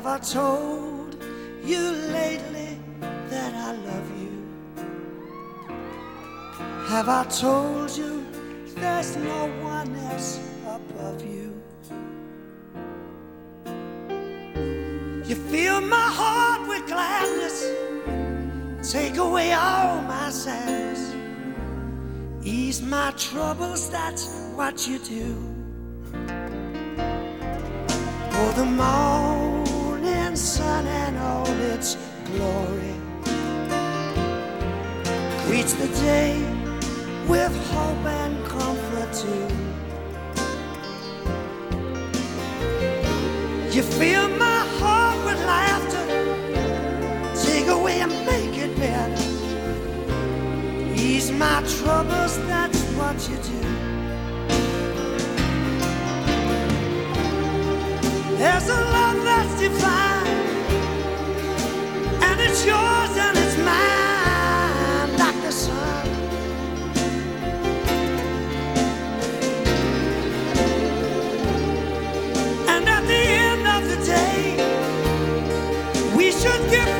Have I told you lately that I love you? Have I told you there's no one else above you? You fill my heart with gladness, take away all my sadness, ease my troubles, that's what you do. For the morning sun and all its glory greets the day with hope and comfort too. You fill my troubles, that's what you do. There's a love that's divine, and it's yours and it's mine, like the sun. And at the end of the day, we should give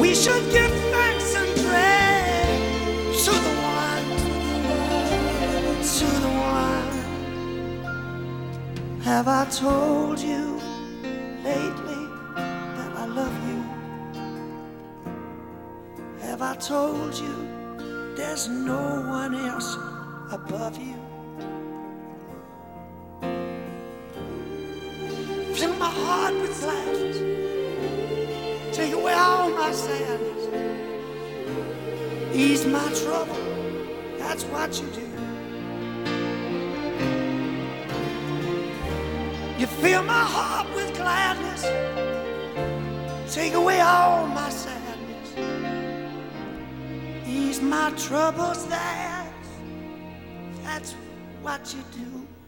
We should give thanks and pray to the one, to the one. Have I told you? lately that I love you? Have I told you there's no one else above you? Fill my heart with gladness, take away all my sadness, ease my trouble. That's what you do. You fill my heart with gladness, take away all my sadness, ease my troubles. That's that's what you do.